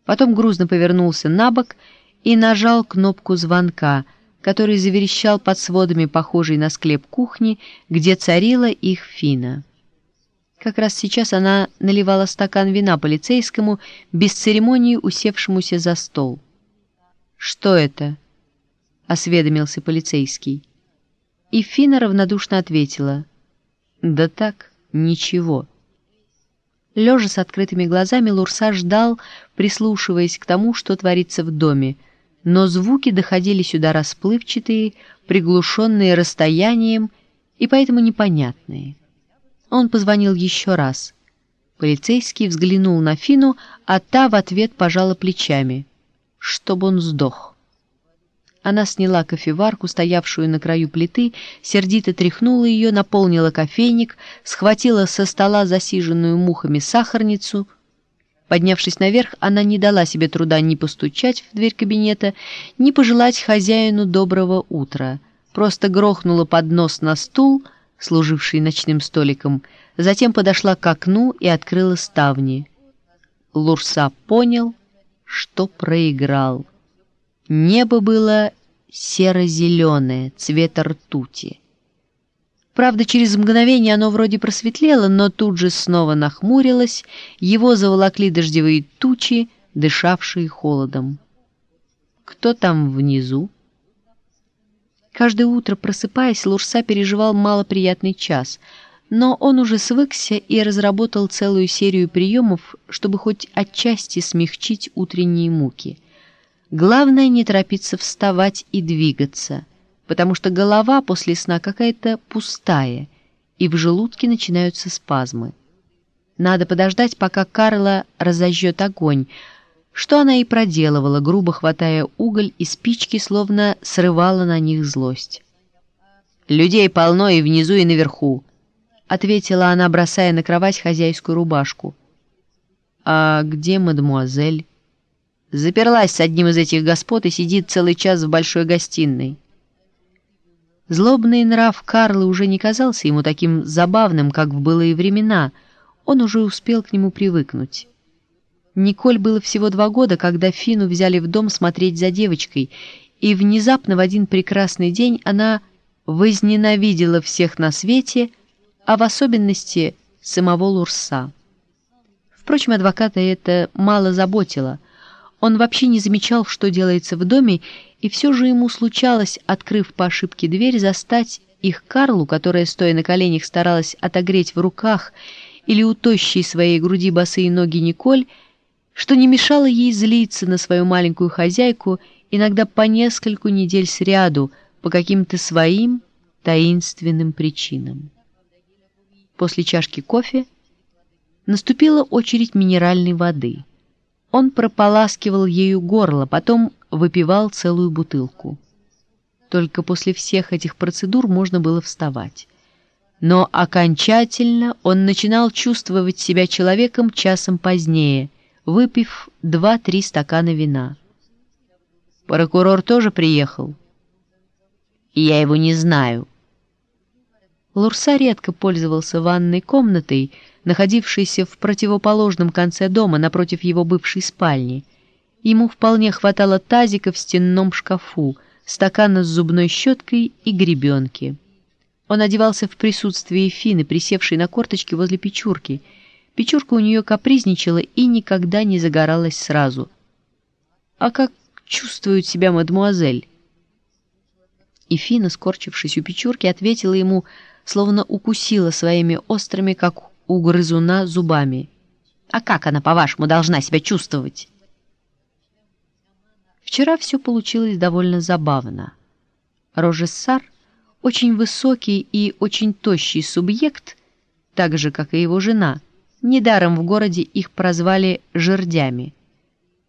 Потом грузно повернулся на бок и нажал кнопку звонка, который заверещал под сводами похожей на склеп кухни, где царила их Фина. Как раз сейчас она наливала стакан вина полицейскому, без церемонии усевшемуся за стол. «Что это?» — осведомился полицейский. И Фина равнодушно ответила. «Да так, ничего». Лежа с открытыми глазами, Лурса ждал, прислушиваясь к тому, что творится в доме, но звуки доходили сюда расплывчатые, приглушенные расстоянием и поэтому непонятные. Он позвонил еще раз. Полицейский взглянул на Фину, а та в ответ пожала плечами. Чтоб он сдох. Она сняла кофеварку, стоявшую на краю плиты, сердито тряхнула ее, наполнила кофейник, схватила со стола засиженную мухами сахарницу. Поднявшись наверх, она не дала себе труда ни постучать в дверь кабинета, ни пожелать хозяину доброго утра. Просто грохнула поднос на стул — служивший ночным столиком, затем подошла к окну и открыла ставни. Лурса понял, что проиграл. Небо было серо-зеленое, цвета ртути. Правда, через мгновение оно вроде просветлело, но тут же снова нахмурилось, его заволокли дождевые тучи, дышавшие холодом. «Кто там внизу?» Каждое утро, просыпаясь, Лурса переживал малоприятный час, но он уже свыкся и разработал целую серию приемов, чтобы хоть отчасти смягчить утренние муки. Главное не торопиться вставать и двигаться, потому что голова после сна какая-то пустая, и в желудке начинаются спазмы. Надо подождать, пока Карла разожжет огонь, что она и проделывала, грубо хватая уголь и спички, словно срывала на них злость. «Людей полно и внизу, и наверху», — ответила она, бросая на кровать хозяйскую рубашку. «А где мадемуазель?» Заперлась с одним из этих господ и сидит целый час в большой гостиной. Злобный нрав Карлы уже не казался ему таким забавным, как в былые времена. Он уже успел к нему привыкнуть. Николь было всего два года, когда Фину взяли в дом смотреть за девочкой, и внезапно в один прекрасный день она возненавидела всех на свете, а в особенности самого Лурса. Впрочем, адвоката это мало заботило. Он вообще не замечал, что делается в доме, и все же ему случалось, открыв по ошибке дверь, застать их Карлу, которая, стоя на коленях, старалась отогреть в руках или у своей груди босые ноги Николь, что не мешало ей злиться на свою маленькую хозяйку иногда по нескольку недель сряду по каким-то своим таинственным причинам. После чашки кофе наступила очередь минеральной воды. Он прополаскивал ею горло, потом выпивал целую бутылку. Только после всех этих процедур можно было вставать. Но окончательно он начинал чувствовать себя человеком часом позднее, выпив два-три стакана вина. Прокурор тоже приехал. Я его не знаю. Лурса редко пользовался ванной комнатой, находившейся в противоположном конце дома напротив его бывшей спальни. Ему вполне хватало тазика в стенном шкафу, стакана с зубной щеткой и гребенки. Он одевался в присутствии Фины, присевшей на корточки возле печурки. Печурка у нее капризничала и никогда не загоралась сразу. «А как чувствует себя мадмуазель?» И Фина, скорчившись у печурки, ответила ему, словно укусила своими острыми, как у грызуна, зубами. «А как она, по-вашему, должна себя чувствовать?» Вчера все получилось довольно забавно. Рожессар, очень высокий и очень тощий субъект, так же, как и его жена, недаром в городе их прозвали «жердями»,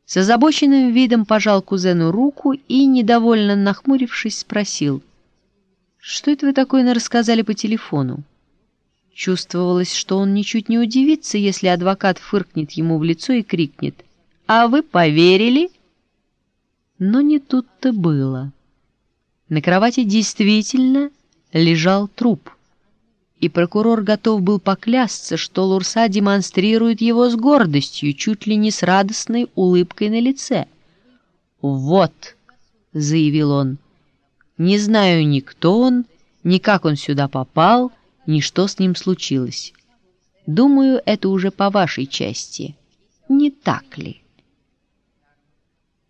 с озабоченным видом пожал кузену руку и, недовольно нахмурившись, спросил, «Что это вы такое рассказали по телефону?» Чувствовалось, что он ничуть не удивится, если адвокат фыркнет ему в лицо и крикнет, «А вы поверили?» Но не тут-то было. На кровати действительно лежал труп и прокурор готов был поклясться, что Лурса демонстрирует его с гордостью, чуть ли не с радостной улыбкой на лице. «Вот», — заявил он, — «не знаю ни кто он, ни как он сюда попал, ни что с ним случилось. Думаю, это уже по вашей части. Не так ли?»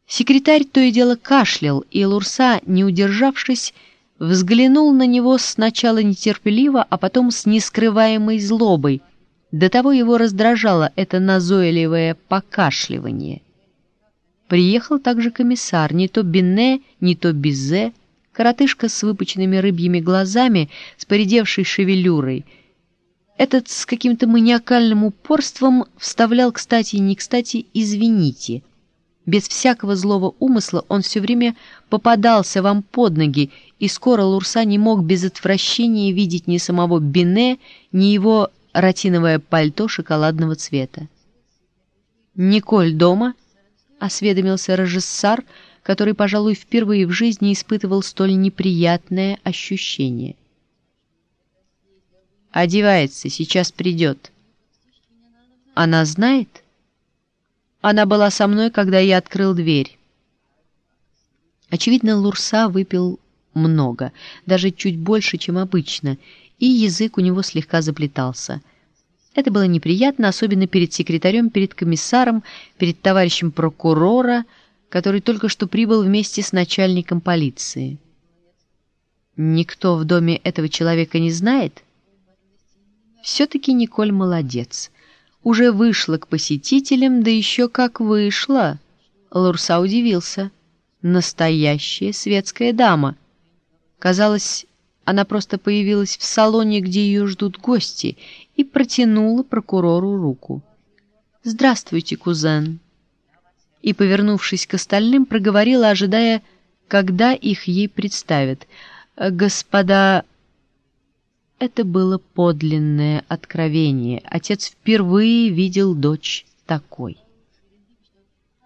Секретарь то и дело кашлял, и Лурса, не удержавшись, взглянул на него сначала нетерпеливо, а потом с нескрываемой злобой. До того его раздражало это назойливое покашливание. Приехал также комиссар, не то Бенне, не то Бизе, коротышка с выпученными рыбьими глазами, с поредевшей шевелюрой. Этот с каким-то маниакальным упорством вставлял, кстати и не кстати, «извините», без всякого злого умысла он все время попадался вам под ноги, и скоро Лурса не мог без отвращения видеть ни самого Бине, ни его ротиновое пальто шоколадного цвета. «Николь дома?» — осведомился Рожессар, который, пожалуй, впервые в жизни испытывал столь неприятное ощущение. «Одевается, сейчас придет». «Она знает?» Она была со мной, когда я открыл дверь. Очевидно, Лурса выпил много, даже чуть больше, чем обычно, и язык у него слегка заплетался. Это было неприятно, особенно перед секретарем, перед комиссаром, перед товарищем прокурора, который только что прибыл вместе с начальником полиции. Никто в доме этого человека не знает? Все-таки Николь молодец уже вышла к посетителям, да еще как вышла. Лурса удивился. Настоящая светская дама. Казалось, она просто появилась в салоне, где ее ждут гости, и протянула прокурору руку. «Здравствуйте, кузен!» И, повернувшись к остальным, проговорила, ожидая, когда их ей представят. «Господа это было подлинное откровение. Отец впервые видел дочь такой.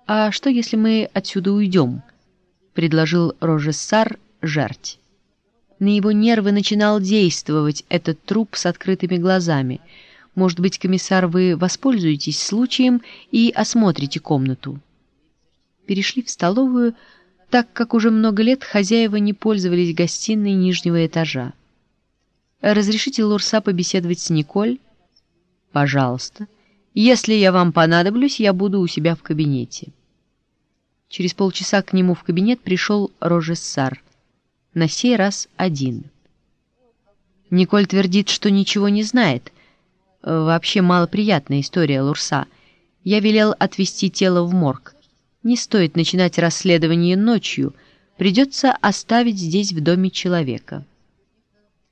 «А что, если мы отсюда уйдем?» — предложил Рожессар жерть. На его нервы начинал действовать этот труп с открытыми глазами. Может быть, комиссар, вы воспользуетесь случаем и осмотрите комнату. Перешли в столовую, так как уже много лет хозяева не пользовались гостиной нижнего этажа. Разрешите Лурса побеседовать с Николь? Пожалуйста. Если я вам понадоблюсь, я буду у себя в кабинете. Через полчаса к нему в кабинет пришел Рожессар. На сей раз один. Николь твердит, что ничего не знает. Вообще малоприятная история Лурса. Я велел отвезти тело в морг. Не стоит начинать расследование ночью. Придется оставить здесь в доме человека.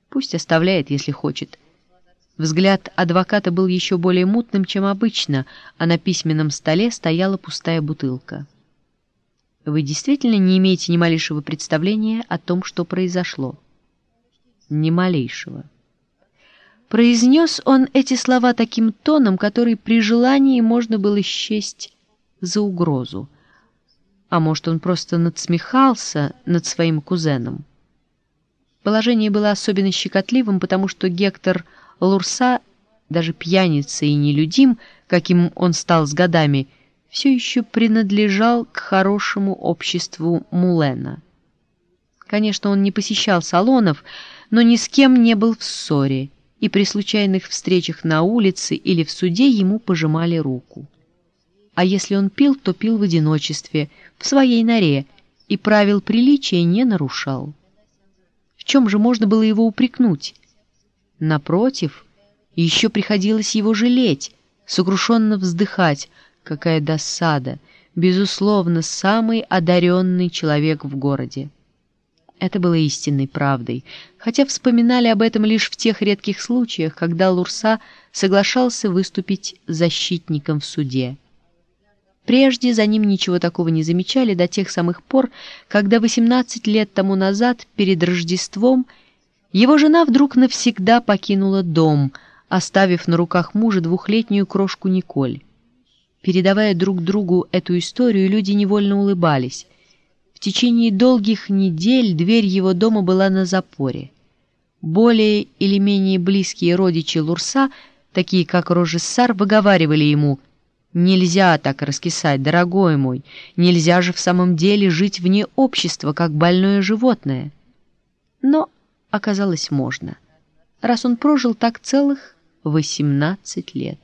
Пусть оставляет, если хочет. Взгляд адвоката был еще более мутным, чем обычно, а на письменном столе стояла пустая бутылка. «Вы действительно не имеете ни малейшего представления о том, что произошло?» «Ни малейшего». Произнес он эти слова таким тоном, который при желании можно было счесть за угрозу. А может, он просто надсмехался над своим кузеном. Положение было особенно щекотливым, потому что Гектор Лурса, даже пьяница и нелюдим, каким он стал с годами, все еще принадлежал к хорошему обществу Мулена. Конечно, он не посещал салонов, но ни с кем не был в ссоре, и при случайных встречах на улице или в суде ему пожимали руку. А если он пил, то пил в одиночестве, в своей норе, и правил приличия не нарушал. Чем же можно было его упрекнуть? Напротив, еще приходилось его жалеть, сокрушенно вздыхать, какая досада, безусловно, самый одаренный человек в городе. Это было истинной правдой, хотя вспоминали об этом лишь в тех редких случаях, когда Лурса соглашался выступить защитником в суде. Прежде за ним ничего такого не замечали до тех самых пор, когда 18 лет тому назад, перед Рождеством, его жена вдруг навсегда покинула дом, оставив на руках мужа двухлетнюю крошку Николь. Передавая друг другу эту историю, люди невольно улыбались. В течение долгих недель дверь его дома была на запоре. Более или менее близкие родичи Лурса, такие как Рожессар, выговаривали ему «Нельзя так раскисать, дорогой мой, нельзя же в самом деле жить вне общества, как больное животное». Но оказалось можно, раз он прожил так целых восемнадцать лет.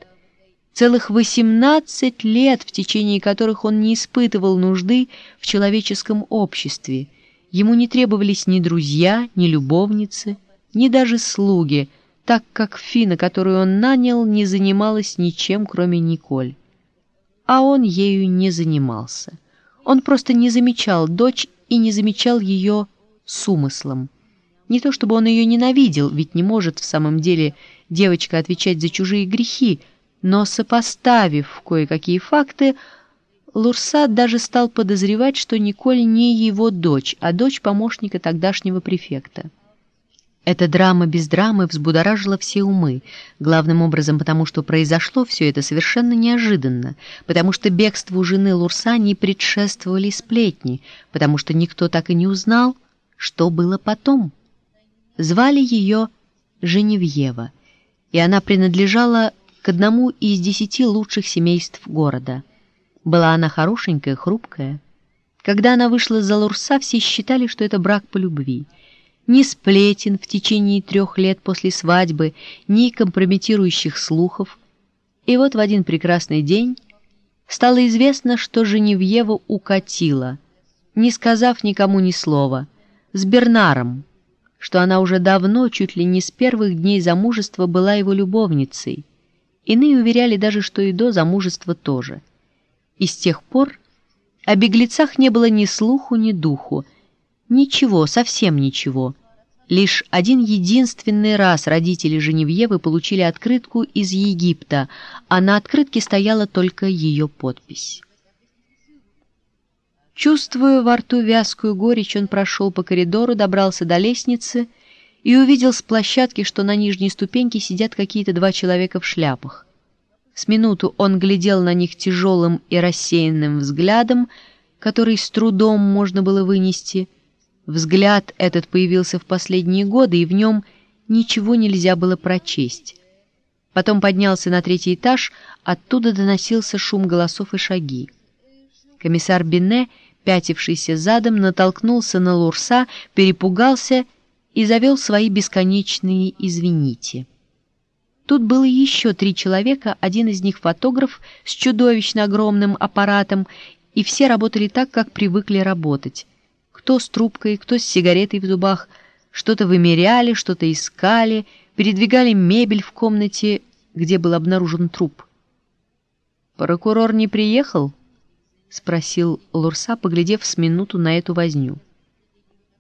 Целых восемнадцать лет, в течение которых он не испытывал нужды в человеческом обществе. Ему не требовались ни друзья, ни любовницы, ни даже слуги, так как Фина, которую он нанял, не занималась ничем, кроме Николь. А он ею не занимался. Он просто не замечал дочь и не замечал ее с умыслом. Не то чтобы он ее ненавидел, ведь не может в самом деле девочка отвечать за чужие грехи, но, сопоставив кое-какие факты, Лурсад даже стал подозревать, что Николь не его дочь, а дочь помощника тогдашнего префекта. Эта драма без драмы взбудоражила все умы, главным образом потому, что произошло все это совершенно неожиданно, потому что бегству жены Лурса не предшествовали сплетни, потому что никто так и не узнал, что было потом. Звали ее Женевьева, и она принадлежала к одному из десяти лучших семейств города. Была она хорошенькая, хрупкая. Когда она вышла за Лурса, все считали, что это брак по любви. Ни сплетен в течение трех лет после свадьбы, ни компрометирующих слухов. И вот в один прекрасный день стало известно, что Женевьева укатила, не сказав никому ни слова, с Бернаром, что она уже давно, чуть ли не с первых дней замужества, была его любовницей. Иные уверяли даже, что и до замужества тоже. И с тех пор о беглецах не было ни слуху, ни духу. Ничего, совсем ничего. Лишь один единственный раз родители Женевьевы получили открытку из Египта, а на открытке стояла только ее подпись. Чувствуя во рту вязкую горечь, он прошел по коридору, добрался до лестницы и увидел с площадки, что на нижней ступеньке сидят какие-то два человека в шляпах. С минуту он глядел на них тяжелым и рассеянным взглядом, который с трудом можно было вынести. Взгляд этот появился в последние годы, и в нем ничего нельзя было прочесть. Потом поднялся на третий этаж, оттуда доносился шум голосов и шаги. Комиссар Бине — пятившийся задом, натолкнулся на Лурса, перепугался и завел свои бесконечные «извините». Тут было еще три человека, один из них фотограф с чудовищно огромным аппаратом, и все работали так, как привыкли работать. Кто с трубкой, кто с сигаретой в зубах, что-то вымеряли, что-то искали, передвигали мебель в комнате, где был обнаружен труп. «Прокурор не приехал?» — спросил Лурса, поглядев с минуту на эту возню.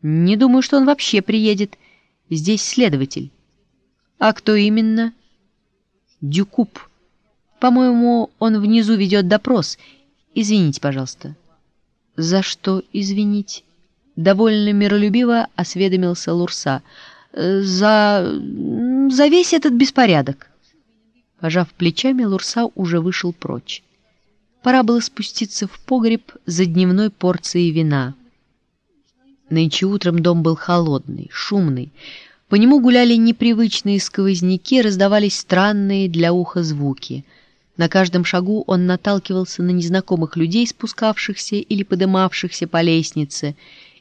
«Не думаю, что он вообще приедет. Здесь следователь». «А кто именно?» Дюкуб. По-моему, он внизу ведет допрос. Извините, пожалуйста». «За что извинить?» Довольно миролюбиво осведомился Лурса. «За... за весь этот беспорядок». Пожав плечами, Лурса уже вышел прочь. Пора было спуститься в погреб за дневной порцией вина. Нынче утром дом был холодный, шумный. По нему гуляли непривычные сквозняки, раздавались странные для уха звуки. На каждом шагу он наталкивался на незнакомых людей, спускавшихся или подымавшихся по лестнице.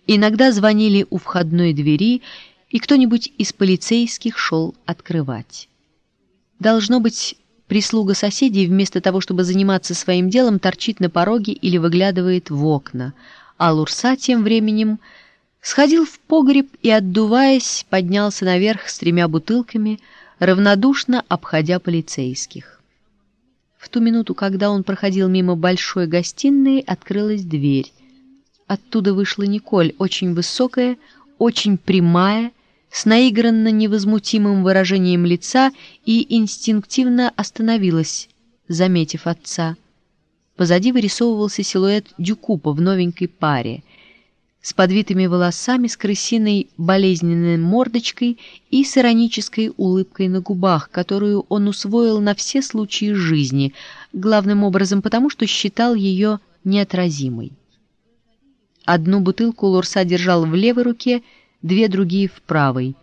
Иногда звонили у входной двери, и кто-нибудь из полицейских шел открывать. Должно быть, прислуга соседей вместо того, чтобы заниматься своим делом, торчит на пороге или выглядывает в окна, а Лурса тем временем сходил в погреб и, отдуваясь, поднялся наверх с тремя бутылками, равнодушно обходя полицейских. В ту минуту, когда он проходил мимо большой гостиной, открылась дверь. Оттуда вышла Николь, очень высокая, очень прямая, с наигранно невозмутимым выражением лица и инстинктивно остановилась, заметив отца. Позади вырисовывался силуэт Дюкупа в новенькой паре — с подвитыми волосами, с крысиной болезненной мордочкой и с иронической улыбкой на губах, которую он усвоил на все случаи жизни, главным образом потому, что считал ее неотразимой. Одну бутылку Лурса держал в левой руке, две другие в правой.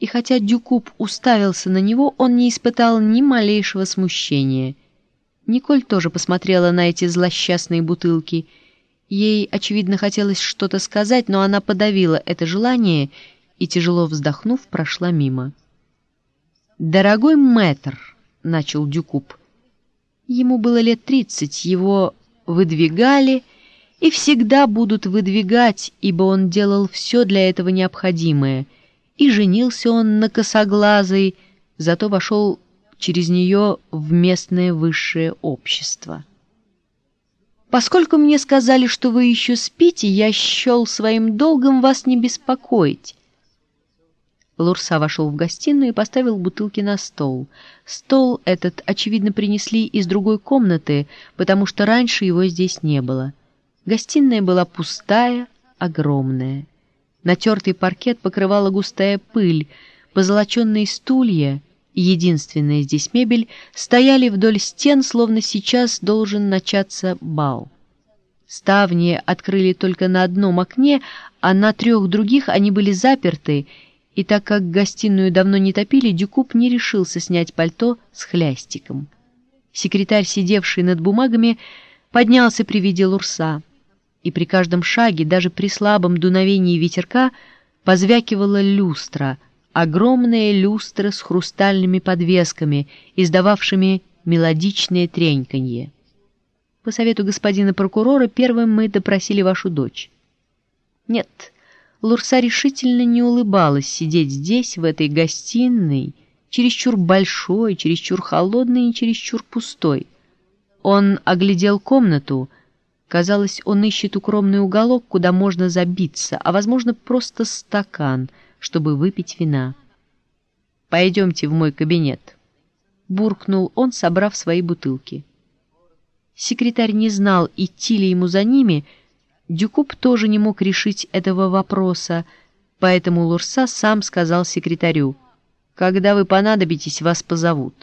И хотя Дюкуб уставился на него, он не испытал ни малейшего смущения. Николь тоже посмотрела на эти злосчастные бутылки — Ей, очевидно, хотелось что-то сказать, но она подавила это желание и, тяжело вздохнув, прошла мимо. «Дорогой мэтр», — начал Дюкуб, — ему было лет тридцать, его выдвигали и всегда будут выдвигать, ибо он делал все для этого необходимое, и женился он на косоглазой, зато вошел через нее в местное высшее общество. Поскольку мне сказали, что вы еще спите, я счел своим долгом вас не беспокоить. Лурса вошел в гостиную и поставил бутылки на стол. Стол этот, очевидно, принесли из другой комнаты, потому что раньше его здесь не было. Гостиная была пустая, огромная. Натертый паркет покрывала густая пыль, позолоченные стулья — единственная здесь мебель, стояли вдоль стен, словно сейчас должен начаться бал. Ставни открыли только на одном окне, а на трех других они были заперты, и так как гостиную давно не топили, Дюкуб не решился снять пальто с хлястиком. Секретарь, сидевший над бумагами, поднялся при виде Лурса, и при каждом шаге, даже при слабом дуновении ветерка, позвякивала люстра — огромная люстра с хрустальными подвесками, издававшими мелодичное треньканье. По совету господина прокурора первым мы допросили вашу дочь. Нет, Лурса решительно не улыбалась сидеть здесь, в этой гостиной, чересчур большой, чересчур холодной и чересчур пустой. Он оглядел комнату, казалось, он ищет укромный уголок, куда можно забиться, а, возможно, просто стакан — чтобы выпить вина. «Пойдемте в мой кабинет», — буркнул он, собрав свои бутылки. Секретарь не знал, идти ли ему за ними, Дюкуб тоже не мог решить этого вопроса, поэтому Лурса сам сказал секретарю, «Когда вы понадобитесь, вас позовут».